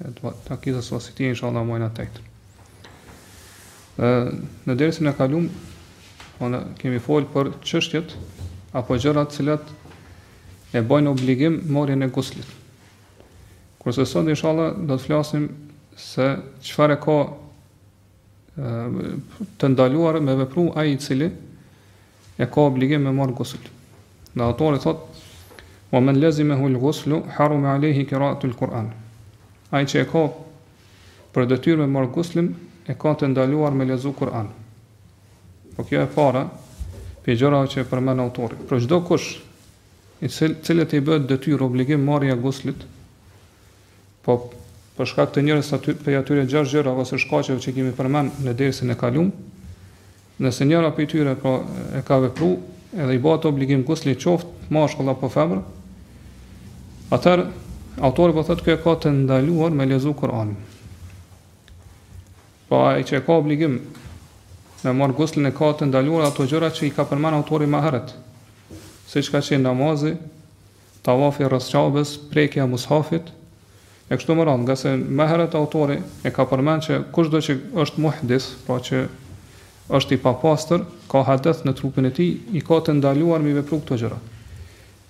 e të akides vasitije inshallah muajin e tetë. Ë në dersën e kalum kemi fol për çështjet apo gjërat të cilat e bëjnë obligim marrjen e guslit. Kurse sot inshallah do të flasim se çfarë ka të ndaluar me vepru ai i cili e ka obligim me marr gusl. Dhe autori thotë: "Wa men lazimahu al-ghusl haruma alayhi qira'atu al-Quran." Ai që e ka për detyrë me marr guslin, e ka të ndaluar me lexu Kur'an. Po kjo e para, prej gjërave që e përmend autori. Për çdo kush i cil, cilët i bëhet detyrë obligim marrja e guslit, po për shkak të njërës aty, prej atyre gjashtë gjërave ose shkaqeve që kemi përmend në dersën e kaluar, Nëse njëra prej tyre pra e ka vepru, edhe i bëhet obligim gusli qoftë mashkull apo femër, atëherë autori po thotë kjo e ka të ndaluar me lezu Kur'anin. Po ai që e ka obligim me marr guslin e ka të ndaluar ato gjëra që i ka përmend autori më herët, siç ka qenë namazi, Tavafi rreth Ka'bes, prekja e Mushafit, e kështu me radhë, ngase më herët autori e ka përmend që kushdo që është muhdith, pra që është i papastër, ka hadeth në trupin e tij, i ka të ndaluar me i vepru këto gjëra.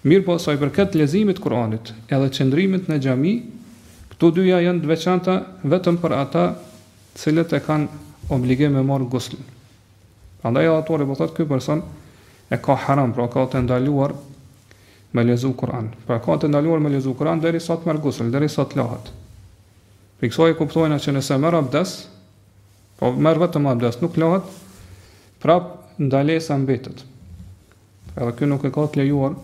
Mirëpo sa i përket leximit të Kur'anit, edhe qëndrimit në xhami, këto dyja janë të veçanta vetëm për ata të cilët e kanë obligim me marrë guslin. Andaj edhe autori po thotë ky person e ka haram, pra ka të ndaluar me lezu Kur'an. Pra ka të ndaluar me lezu Kur'an deri sa të merr gusl, deri sa të lahet. Prej kësaj e kuptojmë që nëse merr abdes, po merr vetëm abdes, nuk lahet, prap ndalesa mbetet. Edhe ky nuk e ka të lejuar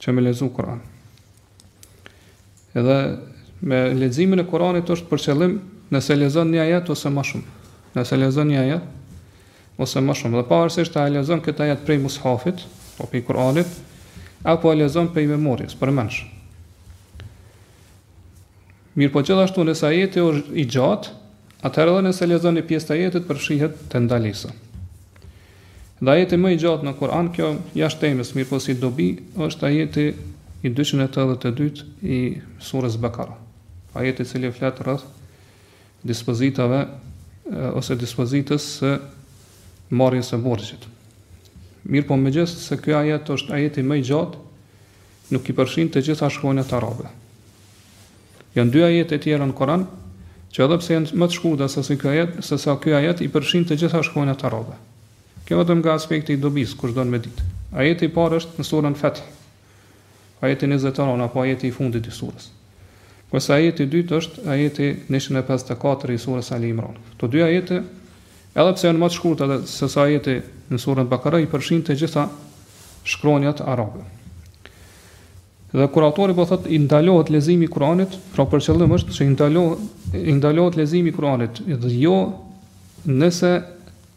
që me lexu Kur'an. Edhe me leximin e Kur'anit është për qëllim nëse lexon një ajet ose më shumë. Nëse lexon një ajet ose më shumë, dhe pavarësisht a e lexon këtë ajet prej mushafit, po prej Kur'anit, apo e lexon prej memorjes, përmendsh. Mirëpo gjithashtu nëse ajeti është i gjatë, atëherë edhe nëse lexon një pjesë të ajetit përfshihet te ndalesa. Dhe ajeti më i gjatë në Kur'an, kjo jashtë temës, mirëpo si dobi, është ajeti i 282 i surës Bakara. Ajeti i cili flet rreth dispozitave ose dispozitës së marrjes së borxhit. Mirëpo megjithëse ky ajet është ajeti më i gjatë, Nuk i përfshin të gjitha shkronjat arabe. Janë dy ajete tjera në Koran, që edhe pse janë më të shkurta se si ky ajet, se sa ky ajet i përfshin të gjitha shkronjat arabe. Kjo vetëm nga aspekti i dobisë, kush don me ditë. Ajeti i parë është në surën Feth, ajeti 29 apo ajeti i fundit i surës. Kurse ajeti i dytë është ajeti 154 i surës Ali Imran. Këto dy ajete, edhe pse janë më të shkurta edhe se sa ajeti në surën Bakara i përfshin të gjitha shkronjat arabe. Dhe kur autori po thotë i ndalohet leximi i Kuranit, pra për qëllim është se i ndalohet i ndalohet leximi i Kuranit dhe jo nëse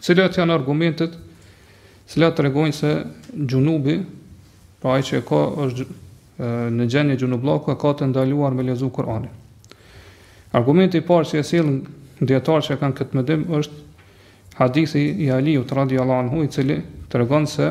Cilat janë argumentet cilat tregojnë se xhunubi, pra ai që e ka është në gjendje xhunubllaku e ka të ndaluar me lexu Kur'anin. Argumenti i parë që e sjellin dijetarët që kanë këtë mendim është hadithi i Aliut radhiyallahu anhu i cili tregon se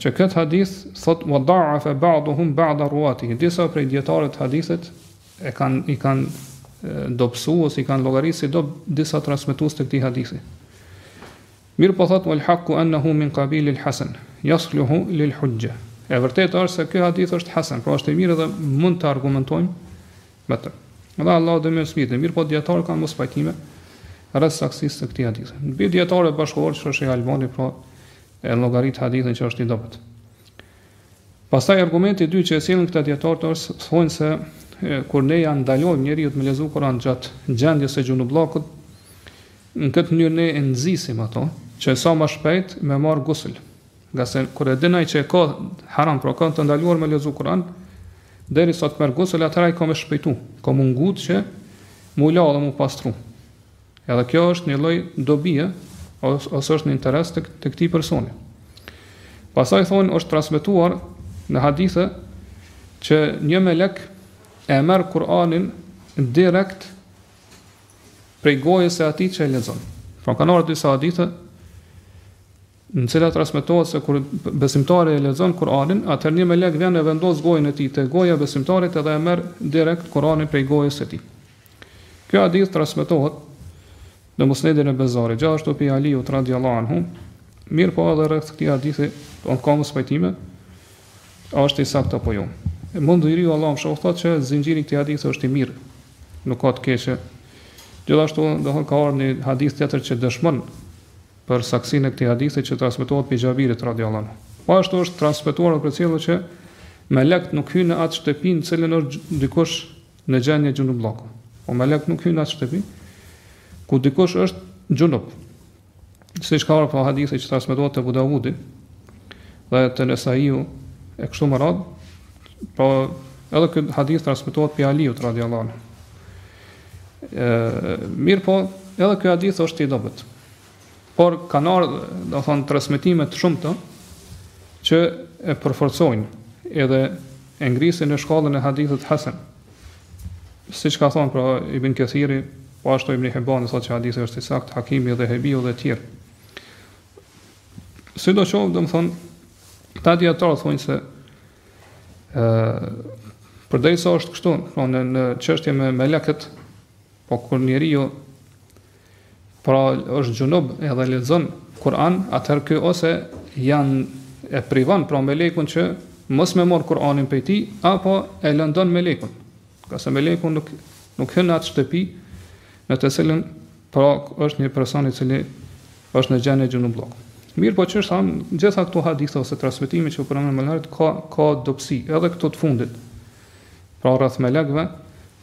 që këtë hadith thot wa da'afa ba'dhum ba'da ruatihi disa prej dijetarëve të hadithit e kanë i kanë dobësu ose i kanë llogarit si do disa transmetues të këtij hadithi mirëpo thot wal haqu annahu min qabil al hasan yasluhu lil hujja e vërtetë është se ky hadith është hasan pra është i mirë dhe mund të argumentojmë Me të. Dhe Allahu e di më së miri, mirëpo dijetarët kanë mospajtime, rreth saktësisë të këtij hadithi. Në mes dijetarëve bashkëkohorë që është el Albani, pra e llogarit hadithin që është i dobët. Pastaj argumenti i dytë që e sjellin këta dijetarë është thonë se e, kur ne ia ndalojmë njeriut me lexu Kur'an gjatë gjendjes së xhunubllakut, në këtë mënyrë ne e nxisim atë që sa më shpejt me marr gusl. Ngase kur e din ai që e ka haram, pra e ka të ndaluar me lexu Kur'an, derisa të merr gusël, atëherë ai ka me shpejtu, ka m'u ngut që m'u la dhe m'u pastru. Edhe kjo është një lloj dobie, ose, ose është në interes të, të këtij personi. Pastaj thonë, është transmetuar në hadithe që një melek e merr Kur'anin direkt prej gojës së atij që e lexon. Pra, kanë ardhur disa hadithe në të cilat transmetohet se kur besimtari e lexon Kur'anin, atëherë një melek vjen e vendos gojën e tij te goja e besimtarit edhe e merr direkt Kur'anin prej gojës së tij. Ky hadith transmetohet në Musnedin e Bezarit, gjithashtu prej Aliut radhiyallahu anhu, mirëpo edhe rreth këtij hadithi, po ka mospajtime, a është i saktë apo jo. El Mundhiriu Allahu e mëshiroftë, thotë që zinxhiri i këtij hadithi është i mirë, nuk ka të keqe. Gjithashtu, ka ardhur një hadith tjetër që dëshmon për saktësinë e këtij hadithi që transmetohet prej Xhabirit radhiyallahu anhu. Po ashtu është transmetuar dhe përcjellë që melekët nuk hyjnë në atë shtëpi në të cilën është dikush në gjendje xhunubllaku. Po melekët nuk hyjnë në atë shtëpi ku dikush është xhunub. Siç ka ardhur po hadithi që transmetohet te Ebu Davudi dhe te Nesaiu e kështu me radhë, po edhe ky hadith transmetohet prej Aliut radhiyallahu anhu. Ë mirëpo, edhe ky hadith është i dobët. Por kanë ardhur, do të thotë transmetime të shumta që e përforcojnë edhe e ngrisin në shkallën e hadithit hasan. Siç ka thonë pra Ibn Kathiri, po ashtu Ibn Hibani thotë se hadithi është i saktë, Hakimi, Dhehebiu dhe të tjerë. Sidoqoftë, domethënë, këta dijetarë thonë se përderisa është kështu, pra në, në çështje me, melekët, po kur njeriu pra është xhunub edhe lexon Kur'an, atëherë ky ose e privon pra melekun që mos me marr Kur'anin prej tij, apo e lëndon melekun. Ngase meleku nuk nuk hyn në atë shtëpi në të cilën pra është një person i cili është në gjendje xhunubllëk. Mirëpo siç thamë, gjitha këto hadithe ose transmetime që u përmendën më lartë, ka, ka dobësi, edhe këto të fundit, pra rreth melekve,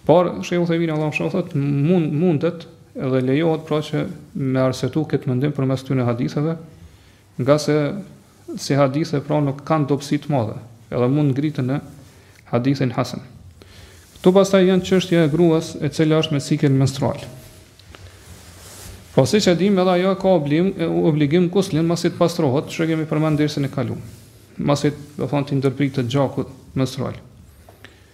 Por Sheh Uthejmini Allahu e mëshiroftë thotë mund mundet dhe lejohet pra që me arsyetu këtë mendim përmes këtyre haditheve, ngase si hadithe pra nuk kanë dobësi të madhe, edhe mund ngriten në hadithin hasan. Këtu pastaj janë çështja e gruas e cila është me cikël menstrual. Po siç e dimë edhe ajo ka obligim obligim guslin masi të pastrohet, siç kemi përmendur dersin e kaluar. Masi domethënë t'i ndërpritet gjaku menstrual.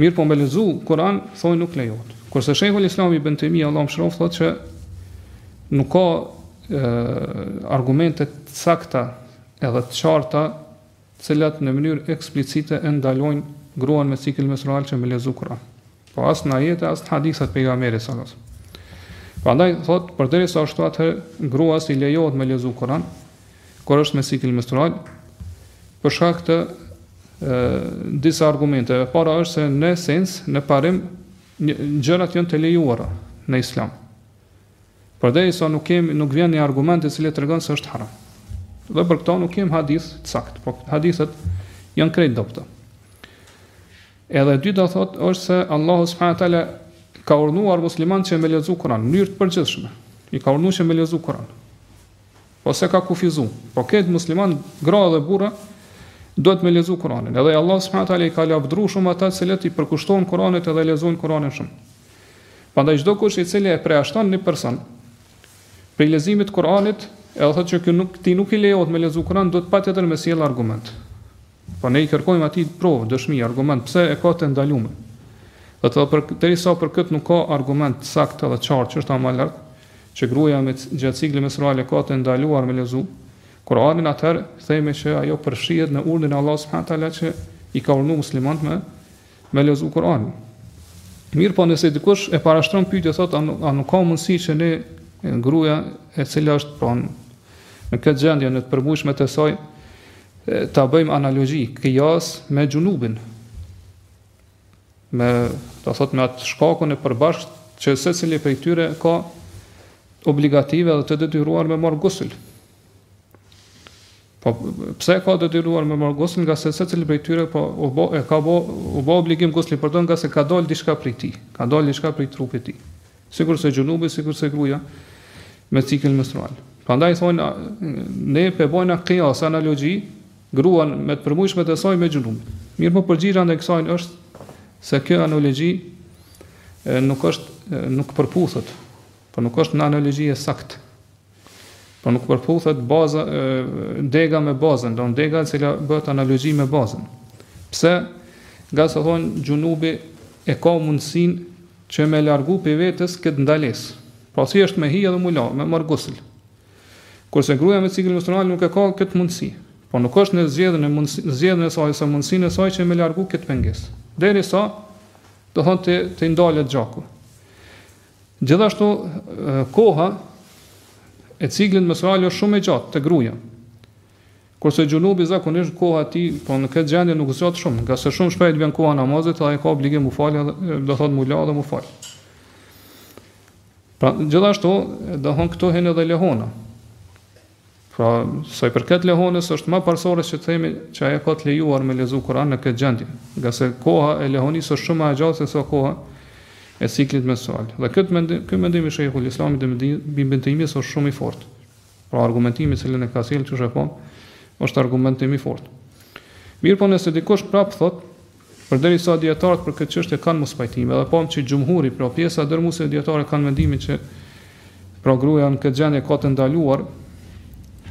Mirëpo me lexu Kur'an thonë nuk lejohet. Kurse Shejhul Islami Ibn Tejmije Allahu e mëshiroftë thotë që nuk ka e, argumente të sakta edhe të qarta të cilat në mënyrë eksplicite e ndalojnë gruan me cikël menstrual që me lexu Kur'an. Po as në ajete, as në hadithet e pejgamberit sallallahu alajhi wasallam. Prandaj thot, përderisa është ashtu atëherë gruas i lejohet me lexu Kur'an, kur është me cikël menstrual, për shkak të disa argumenteve. E para është se në esencë, në parim, gjërat janë të lejuara në islam. Përderisa nuk kemi, nuk vjen një argument i cili tregon se është haram. Dhe për këta nuk kemi hadith të saktë, po hadithet janë krejt të dobta. Edhe e dyta thotë është se Allahu subhanahu wa taala ka urdhëruar muslimanët që me lexu Kur'an në mënyrë të përgjithshme. I ka urdhëruar që me lexu Kur'an. Po s'e ka kufizu. Po krejt muslimanët, gra dhe burra, duhet me lexu Kur'anin. Edhe Allah s.w.t. i ka lavdëru shumë ata të cilët i përkushtohen Kur'anit edhe lexojnë Kur'anin shumë. Prandaj çdokush i cili e përjashton një person prej leximit të Kur'anit, edhe thotë që nuk, ti nuk i lejohet me lexu Kur'an, duhet patjetër me sjellë argument. Po ne i kërkojmë atij provë, dëshmi, argument pse e ka të ndalume. Dhe përderisa për këtë nuk ka argument të saktë edhe të qartë siç e thamë lart që gruaja me gjatë ciklit menstrual e ka të ndaluar me lexu Kur'anin atëherë themi që ajo përfshihet në urdhrin e Allahut subhanahu teala që i ka urdhëruar muslimanët me me lexu Kur'anin. Mirpo nëse dikush e parashtron pyetjen thotë a nuk, a nuk ka mundësi që ne gruaja e cila është pra në këtë gjendje në të përmujshmet e saj ta bëjmë analogji kjas me xhunubin. Me, do thotë me atë shkakun e përbashkët që secili prej tyre ka obligative dhe të detyruar me marr gusul. Po pse e ka detyruar me marr gusl nga se secili prej tyre po u bë e ka bë u bë obligim gusli për të nga se ka dal diçka prej tij, ka dal diçka prej trupit të tij. Sikur se xhunubi, sikur se gruaja me cikël menstrual. Prandaj thonë ne pe bojna kjas analogji gruan me të përmujshmet e saj me xhunubin. Mirpo përgjigja ndaj kësaj është se kjo analogji nuk është nuk përputhet, por nuk është një analogji e saktë. Po nuk përputhet baza e, dega me bazën, do thon dega e cila bëhet analogji me bazën. Pse? Nga se thonë, xhunubi e ka mundësin që me largu prej vetes këtë ndalesë. Pra si është me hi edhe mu la, me marë gusël. Kurse gruja me cikël menstrual nuk e ka këtë mundësi. Po nuk është në zgjedhjen e mundësi, në zgjedhjen e saj ose mundësinë e saj që me largu këtë pengesë. Derisa do thonë t'i ndalet gjaku. Gjithashtu koha e ciklit menstrual është shumë e gjatë te gruaja. Kurse xhunubi zakonisht koha e tij, po në këtë gjendje nuk zgjat shumë, nga se shumë shpejt vjen koha e namazit dhe ai ka obligim mu fal, do thot mu la dhe mu fal. Pra gjithashtu do thon këtu hin edhe lehona. Pra, sa i përket lehonës, është më parësore që të themi që ajo ka të lejuar me lexu Kur'an në këtë gjendje, nga se koha e lehonisë është shumë më e gjatë se sa koha e ciklit menstrual. Dhe këtë mendim, ky mendim i Shejhul Islamit Ibn Tejmijes është shumë i fortë. Pra, argumentimi të cilin e ka sjellë siç e pamë, është argumentim i fortë. Mirpo nëse dikush prap thotë Përderisa dijetarët për këtë çështje kanë mospajtime dhe pamë që xhumhuri, pra pjesa dërrmuese e dijetarëve kanë mendimin që pra gruaja në këtë gjendje ka të ndaluar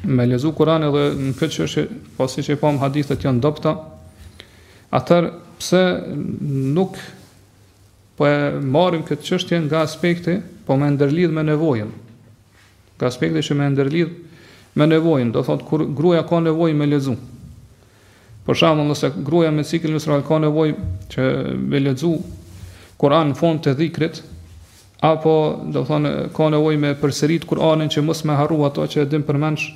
me lexu Kur'an edhe në këtë çështje, po siç e pamë hadithet janë të dobëta. Atëherë pse nuk po e marrim këtë çështje nga aspekti, po me e ndërlidh me nevojën. Nga aspekti që me e ndërlidh me nevojën, do thotë kur gruaja ka nevojë me lexu. Për shembull, nëse gruaja me cikël menstrual ka nevojë që me lexu Kur'an në formë të dhikrit, apo do thonë ka nevojë me përsërit Kur'anin që mos me harru ato që e din përmendsh,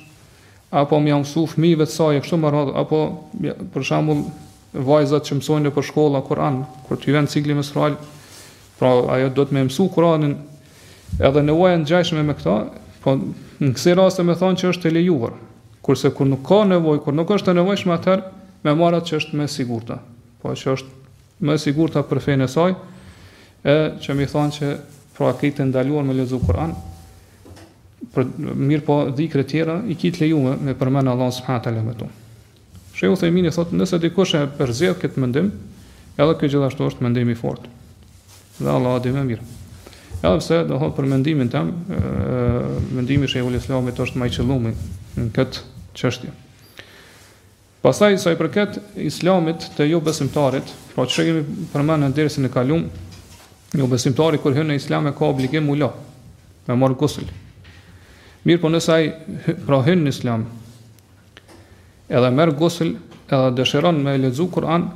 apo me ja mësu fëmijëve të saj kështu me radh, apo për shembull vajzat që mësojnë nëpër shkolla Kur'an, kur t'i vjen cikli menstrual, pra ajo duhet me mësu Kur'anin Edhe nevoja të ngjashme me këto, po në kësi raste me thonë që është e lejuar, kurse kur nuk ka nevojë, kur nuk është e nevojshme atëherë, me marrë atë që është më e sigurta, po që është më e sigurta për fenë e saj, e që me thonë që pra e ka të ndaluar me lexu Kur'an, mirëpo dhikre tjera, i ki të lejume me përmend Allah subhanehu teala me to. Shejh Uthejmini thotë, nëse dikush e përzgjedh këtë mendim, edhe ky gjithashtu është mendim i fortë. Dhe Allah di më mirë. Edhe pse do thotë për mendimin tëm, mendimi i Shejhul Islamit është më i qëlluemi në këtë çështje. Pastaj sa i përket Islamit të jo besimtarit, pra çka kemi përmendur në dersën e kaluar, jo besimtari kur hyn në Islam e ka obligim guslin, me marr gusl. Mirëpo nëse ai pra hyn në Islam, Edhe merr gusl edhe dëshiron me lexu Kur'an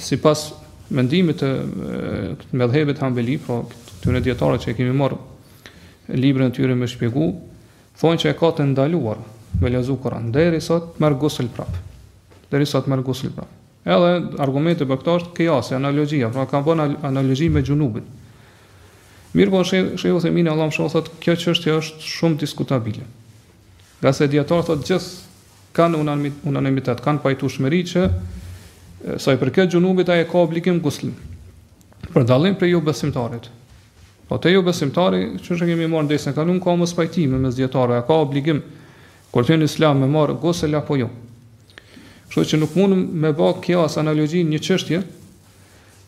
sipas mendimit të medhhebit Hambeli, pra këtyre dijetarëve që e kemi marr librin e tyre me shpjegu, thonë që e ka të ndaluar me lexu Kur'an derisa t'merr gusl prap. Derisa t'merr gusl prap. Edhe argumenti për këtë është kijasi, analogjia, pra kanë bën analogji me xhunubin. Mirëpo shejh, shejh Uthejmini Allahu e mëshiroftë, thotë, kjo çështje është shumë diskutabile. Ngase dijetarët thotë gjithë kanë unanimitet, kanë pajtueshmëri që sa i përket xhunubit ai e ka obligim guslin. Për dallim prej jo besimtarit. Po te jo besimtari, siç e kemi marrë n'dersin e kalum ka mospajtime mes dijetarëve, a ka obligim kur t'hyn n'islam me marr gusl apo jo. Kështu që nuk mund me bë kijas analogji një çështje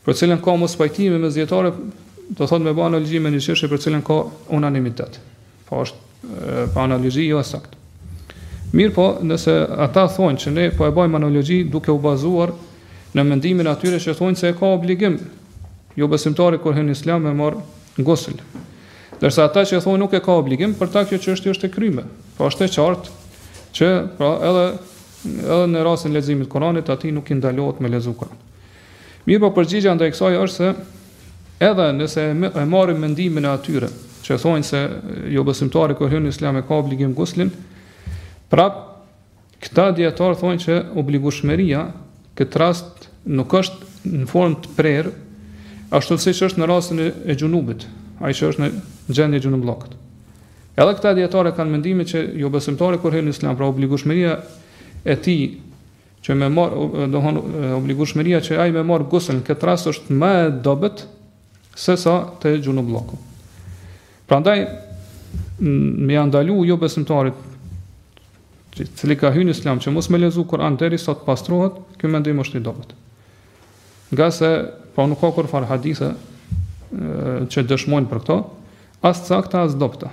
Për të cilën ka mospajtime mes dijetarëve, do thotë me bë analogji me një çështje për të cilën ka unanimitet. Po është pra analogji jo e saktë. Mirëpo, nëse ata thonë që ne po e bëjmë analogji duke u bazuar në mendimin e atyre që thonë se e ka obligim jo besimtari kur hyn në islam me marr gusl. Ndërsa ata që thonë nuk e ka obligim, për ta kjo çështje është e kryme. Po është e qartë që pra edhe edhe në rastin e leximit të Kuranit atij nuk i ndalohet me lexu. Mirëpo përgjigja ndaj kësaj është se edhe nëse e marrim mendimin e atyre që thonë se jo besimtari kur hyn në Islam e ka obligim guslin, prap këta dijetarë thonë që obligueshmëria në këtë rast nuk është në formë të prerë, ashtu siç është në rastin e xhunubit, ai që është në gjendje xhunubllëkut. Edhe këta dijetarë që kanë mendimin që jo besimtari kur hyn në Islam, pra obligueshmëria e tij që me marr domethënë obligueshmëria që ai me marr gusël në këtë rast është më e dobët se sa te xhunubllëku. Prandaj me ia ndalu jobesimtarit i cili ka hyrë në Islam që mos me lexu Kur'an derisa të pastrohet, ky mendim është i dobët. Ngase pra nuk ka kurrfarë hadithe që dëshmojnë për këto, as t'sakta as t'dobëta.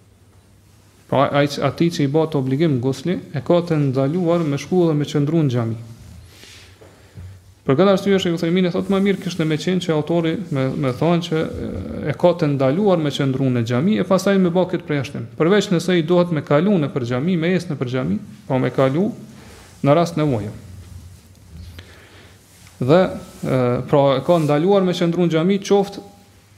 Pra ai që atij që i bëhet obligim gusli, e ka të ndaluar me shku dhe me qëndru në xhami. Për këtë arsye Shejh Uthejmin e thotë më mirë kishte me qenë që autori me me thonë që e ka të ndaluar me qëndru në xhami e pastaj me bë këtë përjashtim. Përveç nëse i duhet me kalu nëpër xhami, me ecë nëpër xhami, po me kalu në rast nevoje. Dhe e, pra e ka ndaluar me qëndru në xhami qoftë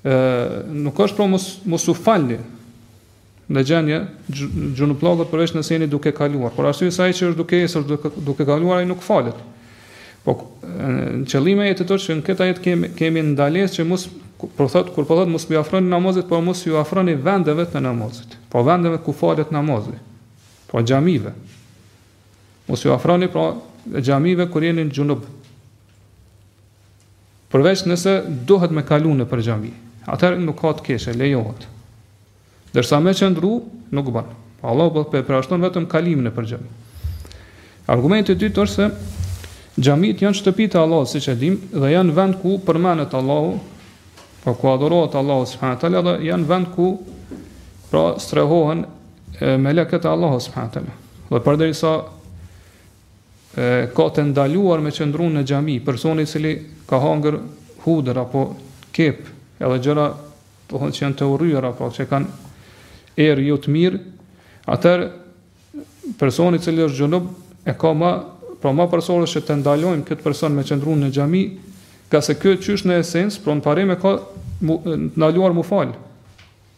Ë nuk është pra mos mos u falni në gjendje xhunubllëkut përveç nëse jeni duke kaluar. Për arsye se ai që është duke ecur duke, duke kaluar ai nuk falet. Po qëllimi është që në këtë ajet kemi kemi ndalesë që mos po thot kur po thot mos iu afroni namazit, po mos iu afroni vendeve të namazit. Po vendeve ku falet namazi. Po xhamive. Mos iu afroni pra xhamive kur jeni xhunub. Përveç nëse duhet me kalu nëpër xhami, atëherë nuk ka të keqe, lejohet. Ndërsa me qëndru, nuk bën. Pra Allahu po përjashton vetëm kalimin nëpër xhami. Argumenti i dytë është se xhamitë janë shtëpitë e Allahut, siç e dimë, dhe janë vend ku përmendet Allahu, pra ku adhurohet Allahu subhanahu teala dhe janë vend ku pra strehohen melekët e Allahut subhanahu teala. Dhe përderisa ka të ndaluar me qëndru në xhami, personi i cili ka hangër hudër apo qepë, edhe gjëra do të thotë që janë të urryera, pra që kanë erë jo të mirë, atëherë personi i cili është xhunub e ka më pra më parësore që të ndalojmë këtij personi me qëndru në xhami, ngase ky qysh në esencë, pra në parim e ka të ndaluar m'u fal.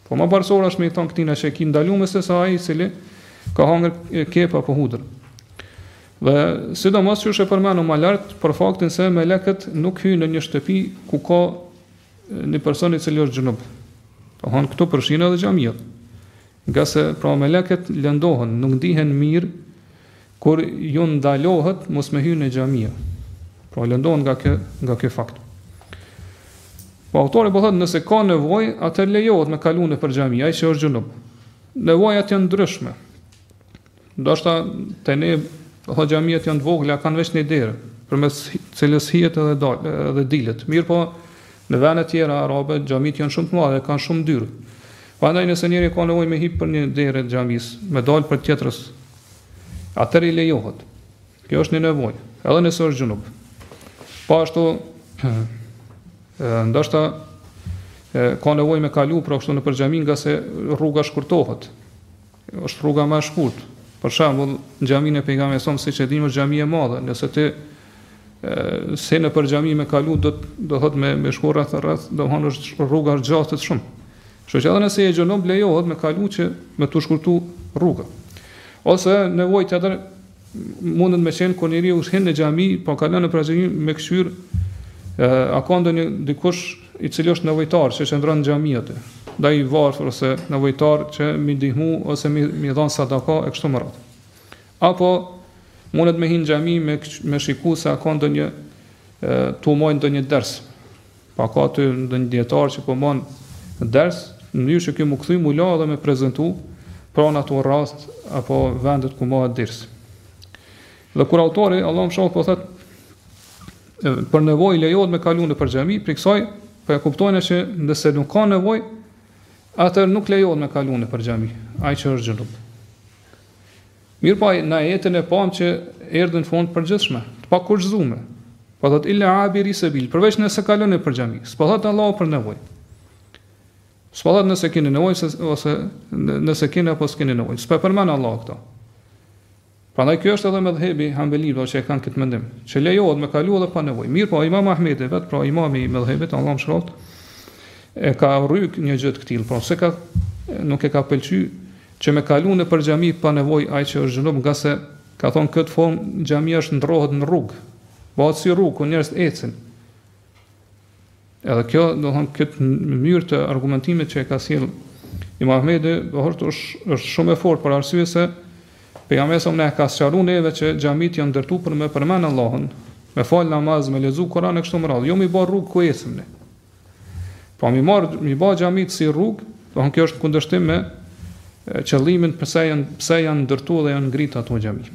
Po ma parësore është me i thonë këtijna që e ki t'ndalume se sa aj i cili ka hangër qepë apo hudër. Dhe sidomos qysh e përmendëm ma lartë për faktin se melekët nuk hyjnë në një shtëpi ku ka një person i cili është xhunub. Po e këtu përfshihen edhe xhamiat. Ngase pra melekët lëndohen, nuk ndihen mirë Kur u ndalohet mos me hyrë në xhamia. Pra lëndohen nga kë, nga ky fakt. Po autori po thotë nëse ka nevojë, atëherë lejohet me kalu nëpër xhami, ai që është xhunub. Nevojat janë të ndryshme. Ndoshta te ne, po thotë xhamiat janë të vogla, kanë veç një derë, përmes cilës hihet edhe, dal, edhe dilet. Mirëpo, në vendet tjera arabe, xhamitë janë shumë të mëdha, kanë shumë dyer. Prandaj nëse njëri ka nevojë me hi prej një dere të xhamis, me dalë prej tjetrës, atëherë i lejohet. Kjo është një nevojë, edhe nëse është xhunub. Po ashtu, ndoshta ka nevojë me kalu po ashtu nëpër xhami ngase rruga shkurtohet. Është rruga ma e shkurt. Për shembull, në xhamin e pejgamberit sa siç e dimë është xhami e madhe, nëse ti s'e nëpër xhami me kalu do do thot me me shku rreth rreth, do është rruga zgjatet shumë. Kështu që edhe nëse je xhunub lejohet me kalu që me tu shkurtu rruga. Ose nevojë tjetër mundet me qenë kur njeriu hyn në xhami, po kalon nëpër xhami me kqyr a ka ndonjë dikush i cili është nevojtar që qëndron në xhami aty. Naj i varfër ose nevojtar që me i ndihmu ose me i me i dhon sadaka e kështu me radhë. Apo mundet me hyn në xhami me me shiku se a ka ndonjë tu majt ndonjë ders. A ka aty ndonjë dietar që po mban ders, në mënyrë që ky m'u kthy m'u la dhe me prezantu pra n'ato rast apo vendet ku mbahet ders. Dhe kur autori Allahu mëshiroft po thot për nevojë lejohet me kalu nëpër xhami, prej kësaj po e kuptojmë që nëse nuk ka nevojë, atëherë nuk lejohet me kalu nëpër xhami, ai që është xhunub. Mirëpo ai, në ajetin e pamë që erdhi në formë të përgjithshme, të pakufizume. Po thot illa abiri sebil, përveç nëse kalon nëpër xhami. S'po thot Allahu për nevojë. S'po thot nëse keni nevojë se ose nëse keni apo s'keni nevojë. S'po përmend Allahu këta. Prandaj ky është edhe medhhebi Hanbeli, do që e kanë këtë mendim, që lejohet me kalu edhe pa nevojë. Mirëpo Imam Ahmedi vet, pra Imami i medhhebit, Allahu mëshiroft, e ka urry një gjë të tillë, pra s'e ka nuk e ka pëlqy Që me kalu nëpër xhami pa nevojë ai që është xhunub ngase ka thonë n'këtë formë xhamia është ndrrohet në rrugë bëhet si rrugë ku njerëzit ecin. Edhe kjo, do thonë këtë mënyrë të argumentimit që e ka sjell Imam Ahmedi, do thotë është është shumë e fortë për arsye se pejgamberi sa na ka sqaruar neve që xhamit janë ndërtuar për me përmend Allahun, me fal namaz, me lexu Kur'an e kështu me radhë, jo më bë rrugë ku ecim ne. Po me i marr me i bë xhamit si rrug, do të kjo është kundërshtim me qëllimin pse janë pse janë ndërtuar dhe janë ngrit ato xhami.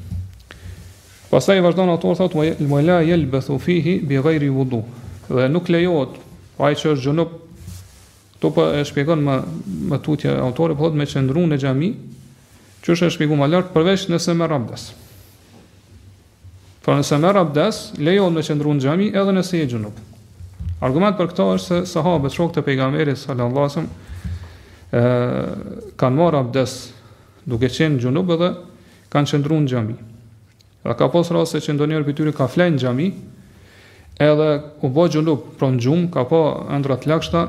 Pastaj vazhdon autori thotë wa la yalbathu fihi bi ghairi wudu. Dhe nuk lejohet po ai që është xhunub ktu po e shpjegon më më tutje autori po thotë me qëndru në xhami, që është e shpjeguar më lart përveç nëse merr abdes. Pra nëse merr abdes, lejohet me qëndru në xhami edhe nëse je xhunub. Argument për këta është se sahabët shokët e pejgamberit sallallahu alajhi wasallam kanë marrë abdes duke qenë xhunub edhe kanë qëndru në xhami. Dhe ka pas raste që ndonjëri prej tyre ka flejt në xhami, edhe u bo xhunub, pra në gjumë, ka pa ëndrra t'lagshta,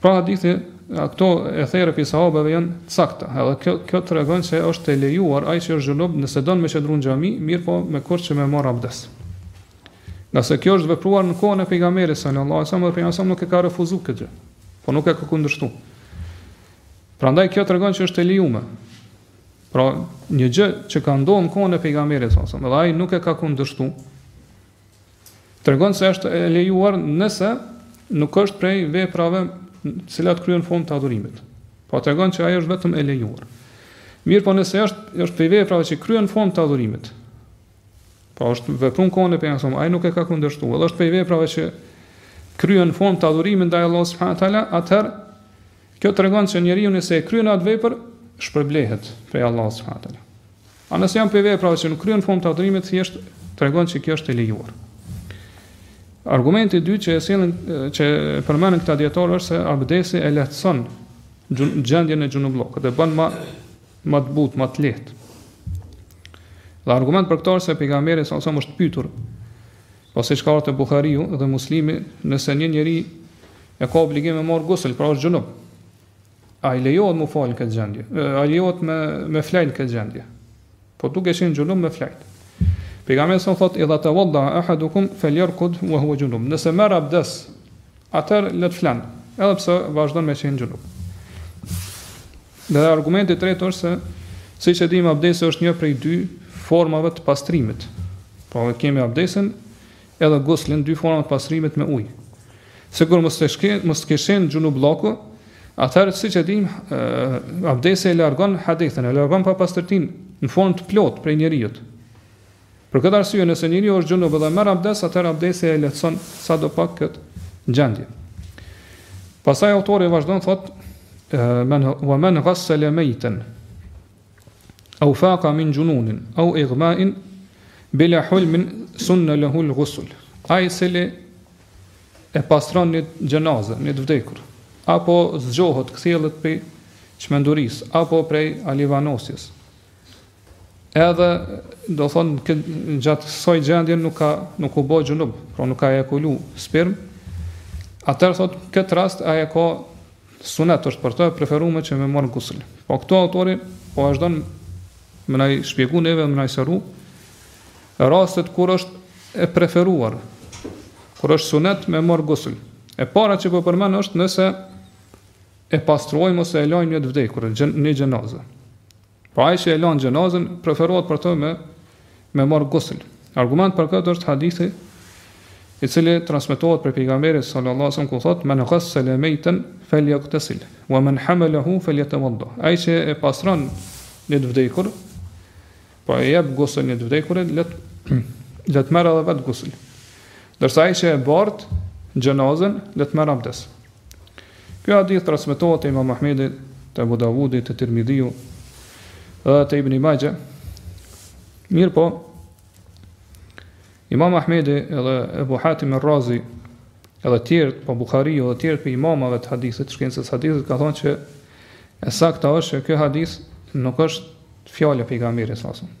Pra hadithe këto etherë prej sahabeve janë të sakta. Edhe kjo kjo tregon se është e lejuar ai që është xhunub nëse don me qëndru në xhami, mirëpo me kusht që me marr abdes. Ngase kjo është vepruar në kohën e pejgamberit sallallahu alajhi wasallam dhe pejgamberi nuk e ka refuzuar këtë gjë. Po nuk e ka kundërshtu. Prandaj kjo tregon që është e lejuar. Pra një gjë që ka ndodhur në kohën e pejgamberit sallallahu alajhi wasallam dhe ai nuk e ka kundërshtu, Tregon se është e lejuar nëse nuk është prej veprave të cilat kryhen n'formë të adhurimit. Po tregon që ajo është vetëm e lejuar. Mirëpo nëse është është prej veprave që kryhen n'formë të adhurimit. Po është vepruar kohën e pejgamberit, ai nuk e ka kundërshtuar. Edhe është prej veprave që kryhen n'formë të adhurimit ndaj Allahut subhanahu wa taala, atëherë kjo tregon se njeriu nëse e kryen atë vepër, shpërblehet prej Allahut subhanahu wa taala. A nëse janë prej veprave që nuk kryhen n'formë të adhurimit, thjesht tregon se kjo është e lejuar. Argumenti i dytë që e sjellin që e përmendën këta dietarë është se abdesi e lehtëson gjendjen e xhunubllëkut dhe e bën më më të butë, më të lehtë. Dhe argument për këtë është se pejgamberi s.a.s. është pyetur Po siç ka ardhë te Bukhariu dhe Muslimi, nëse një njeri e ka obligim me marrë gusël, pra është xhunub. A i lejohet mu falë n'këtë gjendje? A i lejohet me, me flejt n'këtë gjendje? Po duke qenë xhunub me flejt. Pejgamberi s.a.s. thotë idha tawadda ahadukum falyarqud wa huwa junub. Nëse merr abdes, atëherë le të flen, edhe pse vazhdon me qenë xhunub. Dhe argumenti i tretë është se siç e dimë abdesi është një prej dy formave të pastrimit. Pra po, dhe kemi abdesin edhe guslin dy forma të pastrimit me ujë. Sikur mos të shke, mos të kishin xhunubllokun, atëherë siç e dimë, abdesi e largon hadethin, e largon papastërtinë në formë të plotë prej njeriut. Për këtë arsye, nëse njeriu është xhunub dhe merr abdes, atëherë abdesi e lehtëson sadopak këtë gjendje. Pastaj autori vazhdon thotë men wa men ghassala maytan Au faqa min jununin au igma'in bila hulmin sunna lahu al-ghusl. Ai i cili e pastron një xhenaze, një të vdekur, apo zgjohet, kthjellet prej çmendurisë, apo prej alivanosjes. Edhe, domethënë, gjatë asaj gjendje nuk, ka, nuk u bo xhunub, pra nuk ka ejakulu spermë, atër thotë, n'këtë rast ai e ka Sunet është për të e preferume që me marrë gusël. Po këtu autori po vazhdon me na i shpjegu neve dhe me na i sqaru rastet kur është e preferuar, kur është sunet me marrë gusël. E para që po përmend është nëse e pastrojmë ose e lajmë një të vdekur, një xhenaze. Pra ai që e lan xhenazën preferohet për të me me marr gusl. Argument për këtë është hadithi i cili transmetohet prej pejgamberit sallallahu alajhi wasallam ku thotë men ghassala maytan falyaghtasil wa man hamalahu falyatawadda. Ai që e pastron një të vdekur, po i jep gusl një të vdekurit, le të le të merr edhe vet gusl. Ndërsa ai që e bart xhenazën, le të merr abdes. Ky hadith transmetohet te Imam Ahmedi, te Abu Davudi, te Tirmidhiu dhe te Ibn Majah. Mirpo Imam Ahmedi edhe Abu Hatim ar-Razi edhe të tjerë, po Buhariu dhe të tjerë prej imamave të hadithit, shkencës hadithit kanë thonë që e sakta është që ky hadith nuk është fjalë e pejgamberit sallallahu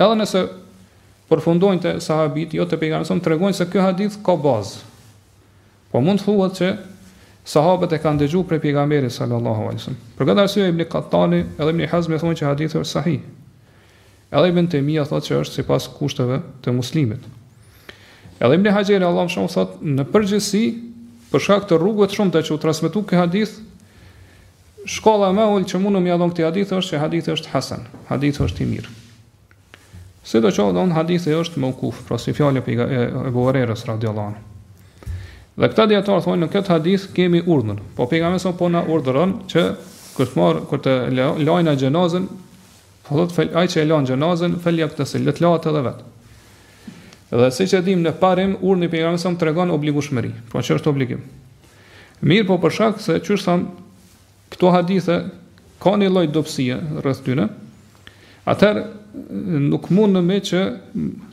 Edhe nëse përfundojnë te sahabët, jo te pejgamberi sa tregojnë se ky hadith ka bazë. Po mund të thuhet se sahabët e kanë dëgjuar prej pejgamberit sallallahu alaihi wasallam. Për këtë arsye Ibn Qattani edhe Ibn Hazmi thonë që hadithi është sahih. Edhe Ibn Tejmia thotë se është sipas kushteve të Muslimit. Edhe Ibn Hajeri Allahu e mëshiroftë thotë në përgjithësi për shkak të rrugëve të shumta që u transmetu ky hadith Shkalla më e ulët që mundëm me ja dhon këtij hadithi është se hadithi është hasan, hadithi është i mirë. Sido qoftë don hadithi është meukuf, pra si fjalë pejga e Abu Hurairës radhiyallahu anhu. Dhe këta dietar thonë në këtë hadith kemi urdhër, po pejgamberi sa po na urdhëron që kur të marr kur të lajna xhenazën, po thotë fel ai që e lan xhenazën, fel jagtesil le të lahet edhe vet. Dhe siç e dimë në parim urdhni pejgamberi sa tregon obligueshmëri, pra që është obligim. Mirëpo për shkak se qysh thamë, këto hadithe ka një lloj dobësie rreth tyre, atëherë nuk mundëm me që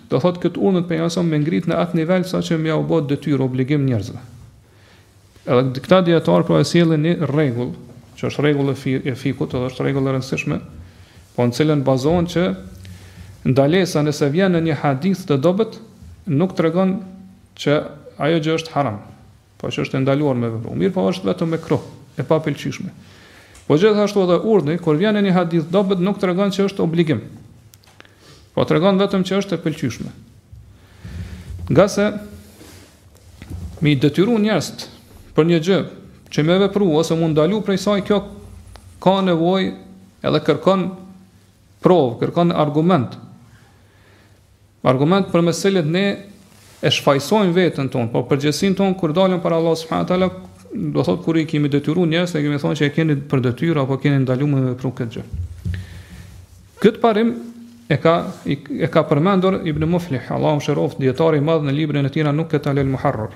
do thotë këtë urdhën të pejgamberit me ngrit në atë nivel sa që me jau bo detyrë obligim njerëzve. Edhe këta dietar pra e sjellin një rregull, që është rregull e fikhut, edhe është rregull e rëndësishme, po në cilën bazohen që ndalesa nëse vjen në një hadith të dobët, nuk tregon që ajo gjë është haram. Po që është e ndaluar me vepru. Mirëpo është vetëm mekruh, e papëlqyshme. Po gjithashtu edhe urdhni, kur vjen në një hadith t'dobët, nuk tregon që është obligim. Po tregon vetëm që është e pëlqyshme. Ngase, me i detyru njerëzit për një gjë, që me vepru, ose me u ndalu prej saj, kjo ka nevoj edhe kërkon provë, kërkon argument. Argument përmes cilit ne e shfajsojmë veten tonë, po përgjegjësinë tonë kur dalim para Allahut subhanahu teala, do thotë kur i kemi detyruar njerëzit, u kemi thonë që e keni për detyrë apo e keni ndaluar me vepru këtë gjë. Këtë parim e ka e ka përmendur Ibn Muflih, Allahu e mëshiroft dietari i madh në librin e tij Nuket alel Muharrar.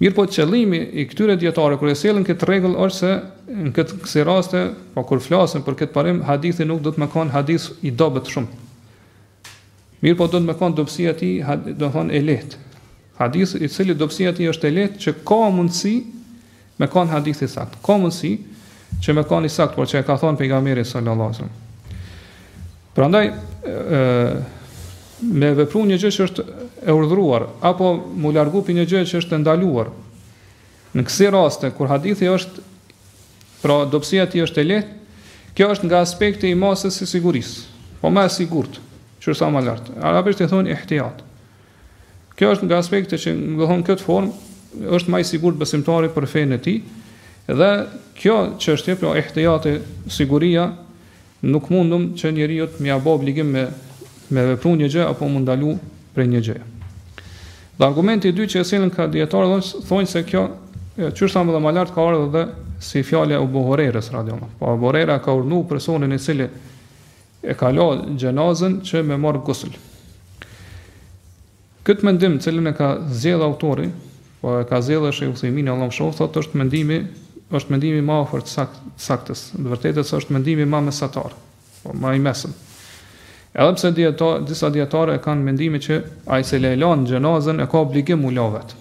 Mirëpo qëllimi i këtyre dijetarëve kur e sjellin këtë rregull është se në këtë kësi raste, po kur flasin për këtë parim, hadithi nuk duhet me kanë hadith i dobët shumë. Mirëpo duhet me kanë dobësia e tij, domethënë e lehtë. Hadith i cili dobësia e tij është e lehtë që ka mundësi Me kanë hadith i saktë. Ka mundësi që me kanë i saktë, por që e ka thanë pejgamberi sallallahu alajhi wasallam. Prandaj ë me vepru një gjë që është e urdhëruar apo m'u largu pi një gjë që është e ndaluar. Në kësi raste kur hadithi është pra dobësia e tij është e lehtë, kjo është nga aspekti i masës së sigurisë. Po ma e sigurt, qysh tham më lart. Arabisht i thon ihtiyat. Kjo është nga aspekti që domethanë në këtë formë është ma i sigurt besimtari për fenë e tij dhe kjo çështje pra ihtiyati siguria nuk mundum që njeriut me ia bo obligim me me vepru një gjë apo m'u ndalu prej një gjëje. Dhe argumenti i dytë që e sjellin këta dijetarë dhe thonë se kjo qysh thamë dhe më lart ka ardhur dhe si fjalë e Abu Hurairës radhiyallahu anhu. Po Abu Huraira ka urdhëruar personin i cili e ka la xhenazën që me marr gusl. Këtë mendim të cilën e ka zgjedh autori, po e ka zgjedh edhe Sheikh Uthaymeen Allahu e mëshiroftë, thotë është mendimi është mendimi ma afër të sakt, saktës. Në vërtetë se është mendimi ma mesatar, po ma i mesëm. Edhe pse dije, disa dijetarë e kanë mendimin që ai që e lan xhenazën e ka obligim m'u la vet.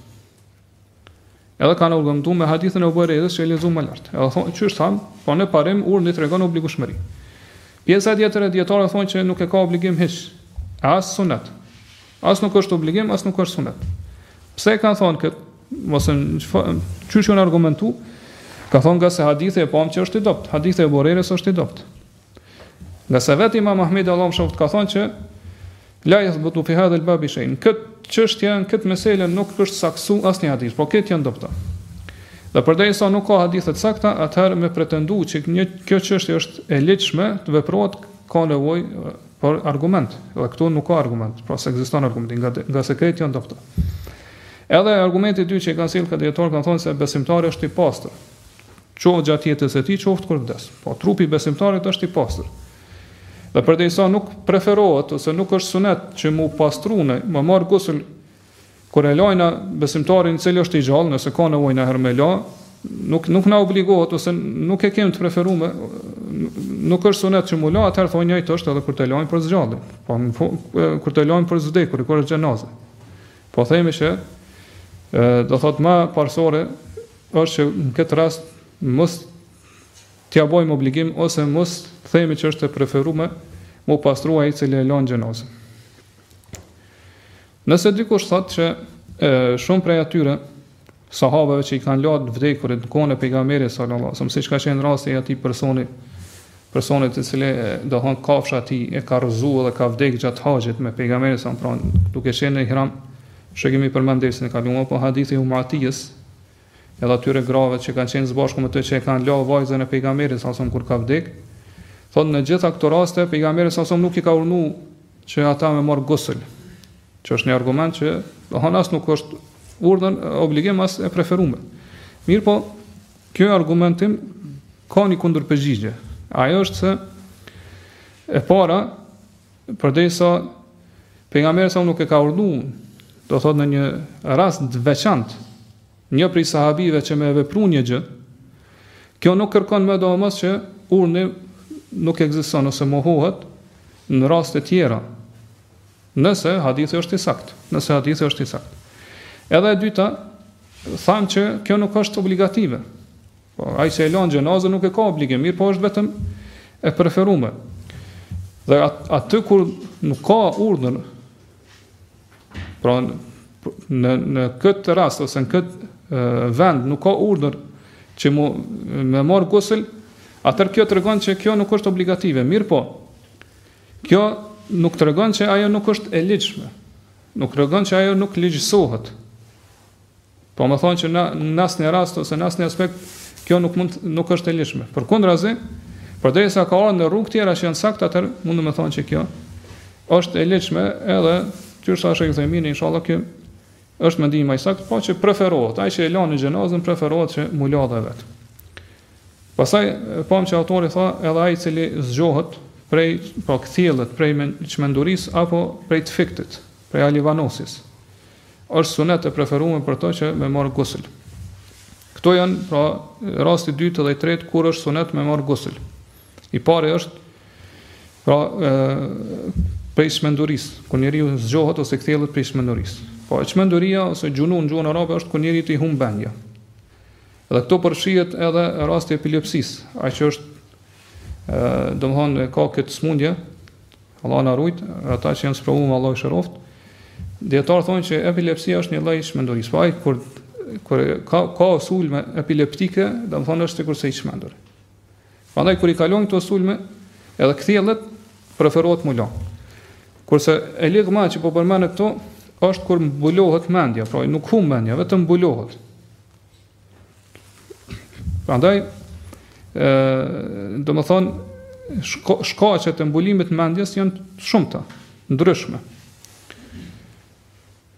Edhe kanë argumentu me hadithin e Abu Hurajres që e lexuam më lart. Edhe thonë qysh thamë, po në parim urdhni tregon obligueshmëri. Pjesa tjetër e dijetarëve thonë që nuk e ka obligim hiç, as sunet. As nuk është obligim, as nuk është sunet. Pse e kanë thonë kët? Ose qysh janë argumentu? Kanë thonë ngase hadithi e pamë që është i dobët. Hadithi i Abu Hurajres është i dobët. Ngase vetë Imam Ahmedi Allahu e mëshiroftë ka thënë që la yathbut fi hadha al-bab shay. Në këtë çështje, në këtë mesele nuk është saktësu asnjë hadith, po krejt janë të dobta. Dhe përderisa nuk ka hadithe të sakta, atëherë me pretendu që një, kjo çështje është e ligjshme të veprohet ka nevoj për argument. Dhe këtu nuk ka argument, pra s'ekziston argument, nga, ngase krejt janë të dobta. Edhe argumenti i dytë që e kanë sjellë këta dijetarë kanë thonë se besimtari është i pastër, qoftë gjatë jetës së tij, qoftë kur vdes. Po, trupi i besimtarit është i pastër. Dhe përderisa nuk preferohet ose nuk është sunet që m'u pastru ne, me marr gusl kur e lajmë besimtarin i cili është i gjallë, nëse ka nevojë naj herë me la, nuk nuk na obligohet ose nuk e kemi të preferuar nuk është sunet që m'u la, atëherë thonë njëjtë është edhe kur të lajmë për së gjalli. Po kur të lajmë për së dekni, kur është xhenazë. Po themi se do thot më parsore është që në këtë rast mos t'ja bëjmë obligim ose mos themi që është e preferuar mu pastru ai i cili e lan xhenazën. Nëse dikush thotë që e, shumë prej atyre sahabeve që i kanë la të vdekurit në kohën e pejgamberit sallallahu alajhi wasallam, siç ka qenë rasti i atij personi Personi të cilin domethanë kafsha e tij e ka rrëzu dhe ka vdekë gjatë haxhit me pejgamberin sallallahu alajhi wasallam pra duke qenë në ihram, që kemi përmend herën e kalume, po hadithi Umu Atijes, edhe atyre grave që kanë qenë së bashku me të që e kanë la vajzën e pejgamberit sallallahu alajhi wasallam kur ka vdek. Thonë në gjitha këto raste pejgamberi sallallahu alajhi wasallam nuk i ka urdhnu që ata me marr gusl. Që është një argument që domethanë as nuk është urdhën obligim as e preferuar. Mirpo Ky argumentim ka një kundërpërgjigje. Ajo është se e para përderisa pejgamberi sallallahu alajhi wasallam nuk e ka urdhëruar, do të thotë në një rast të veçantë, një prej sahabeve që me vepru një gjë, kjo nuk kërkon medoemos që urdhni nuk ekziston ose mohohet në raste të tjera. Nëse hadithi është i saktë, nëse hadithi është i saktë. Edhe e dyta, thamë që kjo nuk është obligative. Po, ai që e lan xhenazën nuk e ka obligim, mirëpo është vetëm e preferuar. Dhe aty kur nuk ka urdhër, pra në në këtë rast ose në këtë vend nuk ka urdhër që mu, me marr gusl, atëherë kjo tregon që kjo nuk është obligative, mirëpo. Kjo nuk tregon që ajo nuk është e ligjshme, nuk tregon që ajo nuk ligjësohet. Po me thonë që në, në asnjë rast ose në asnjë aspekt, kjo nuk, mund, nuk është e ligjshme. Përkundrazi, përderisa ka ardhë në rrugë tjera që janë të sakta atëherë, mund me thonë që kjo është e ligjshme edhe qysh e thekë, themi, inshallah ky është mendimi më i saktë, po që preferohet, ai që e lan xhenazën preferohet që mu la dhe vetë. Pastaj pamë që autori tha edhe ai i cili zgjohet prej, pra kthjellet prej çmendurisë apo prej të fiktit, prej alivanosjes, është sunet e preferuar për të që me marr gusl. Këto janë pra rasti i dytë dhe i tretë kur është sunet me marr gusl. I pari është pra e, prej çmendurisë, kur njeriu zgjohet ose kthjellet prej çmendurisë. Po e çmenduria ose xhunun në gjuhën arabe është kur njeriut i humb mendja. Dhe këtu përfshihet edhe rasti i epilepsisë, ai që është ë domthonë ka këtë smundje, Allah na rujt, ata që janë sprovuar me të Allahu i shëroft. Dijetarët thonë që epilepsia është një lloj i çmendurisë, po ai kur kur ka ka sulme epileptike, domthonë është sikurse i çmendur. Prandaj kur i kalojnë këto sulme, edhe kthjellët preferohet mu la. Kurse e ligma që po përmendet këtu është kur mbulohet mendja, pra nuk humb mendja, vetëm mbulohet. Prandaj ë do të thon shko, shkaqet e mbulimit të mendjes janë shumë të, ndryshme.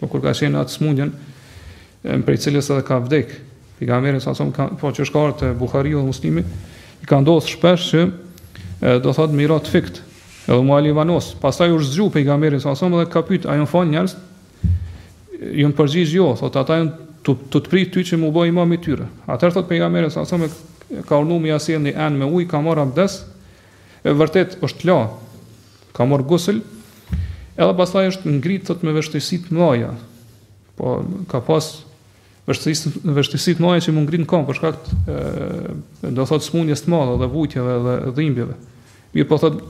Po kur ka qenë në atë smundjen prej cilës edhe ka vdek, pejgamberi sa son që e shkruan Buhariu dhe Muslimi, i ka ndodhur shpesh që e, do thot me i ra të fikt. Edhe m'u alivanos, pastaj u zgju pejgamberi sa son dhe ka pyet a janë fal njerëzit? Ju përgjigj jo, thot ata janë tu të prit ty që m'u bo imam i tyre. Atëherë thot pejgamberi sa son ka urdhnu me ia sjell një enë me ujë, ka marrë abdes. E vërtet është la, Ka marrë gusl, edhe pastaj është ngrit thot me vështirësi të mëdha. Po ka pas vështirësi vështirësi të mëdha që m'u ngrit në kam për shkak të do thot smundjes të madhe dhe vujtjeve dhe dhimbjeve. Mirëpo thot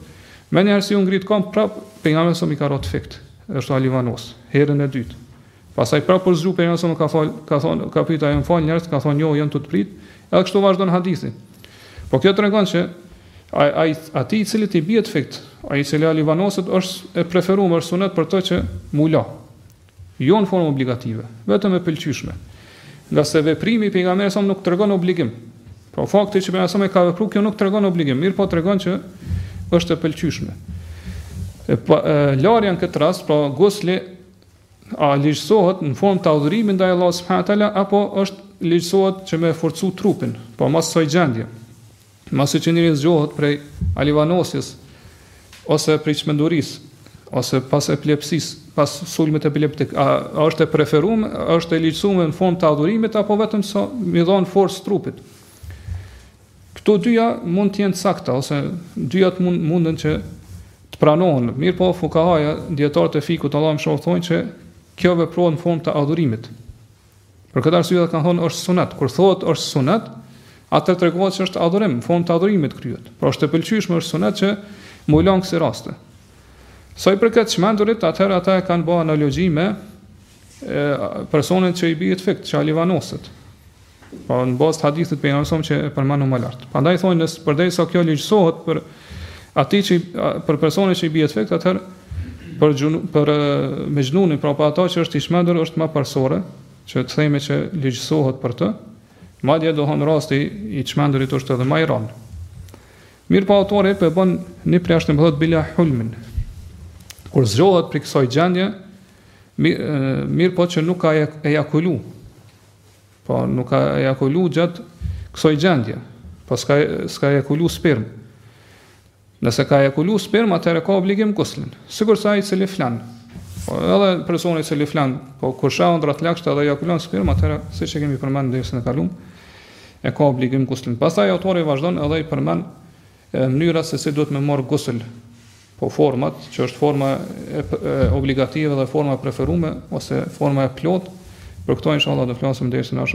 menjëherë si u ngrit n'kam prap pejgamberi sa som i ka ra të fikt. Është alivanos, herën e dytë. Pastaj prap po zgju pejgamberi sallallahu alaihi wasallam ka fal ka thon ka pyet a jan fal njerëzit ka thon jo jan tu të prit edhe kështu vazhdon hadithi po kjo tregon se ai ai ati të cilit i bie të fikt ai i cili alivanoset është e preferuar është sunet për të që mu la jo në formë obligative vetëm e pëlqyeshme ngase veprimi i pejgamberit sallallahu nuk tregon obligim po fakti që pejgamberi sallallahu ka vepruar kjo nuk tregon obligim mirëpo tregon që është e pëlqyeshme e, pa, e larja në këtë rast pra gusli A ligjësohet në formë të adhurimit ndaj Allahut subhanahu teala apo është ligjësohet që me e forcu trupin, po mas asaj gjendje. Masi që njeri zgjohet prej alivanosjes ose prej çmenduris ose pas epilepsis, pas sulmit epileptik, a, a është e preferuar, a është e ligjësuar në formë të adhurimit apo vetëm sa me i dhon forcë trupit. Këto dyja mund të jenë të sakta ose dyja të mund munden që të pranohen. Mirpo fukahaja, dietarët e fikhut Allahu i mëshiroftë thonë që kjo veprohet në formë të adhurimit. Për këtë arsye ata kanë thonë është sunet. Kur thohet është sunet, atëherë tregon se është adhurim, në formë të adhurimit kryhet. Pra është e pëlqyeshme është sunet që mu la n'kësi raste. Sa i përket çmendurit, atëherë ata e kanë bërë analogji me personin që i bie të fikt, që alivanoset. Pra në bazë të hadithit të pejgamberit sa që e përmendëm më lart. Prandaj thonë nëse përderisa kjo ligjësohet për atë që për personin që i bie të fikt, atëherë për gjun, për mexhnunin, pra për ata që është i çmendur është më parësore, që të themi që ligjësohet për të. Madje do han rasti i çmendurit është edhe më i rëndë. Mirëpo autori për po bën një përjashtim bëdhët bila hulmin. Kur zgjohet prej kësaj gjendje, mirëpo që nuk ka ejakulu. Po nuk ka ejakulu gjatë kësaj gjendje. Po s'ka s'ka ejakulu sperm. Nëse ka ejakulu sperm, atëherë ka obligim guslin. Sikurse ai i cili flan. Po edhe personi i cili flan, po kur sheh ëndrra të lagështa dhe ejakulon sperm, atëherë siç e kemi përmendur në dersin e kaluar, e ka obligim guslin. Pastaj autori vazhdon edhe i përmend Mënyra se si duhet me marrë gusl, po dy format, që është forma obligative dhe forma e preferume ose forma e plotë, për këto inshallah do të flasim në dersin e ardhshëm.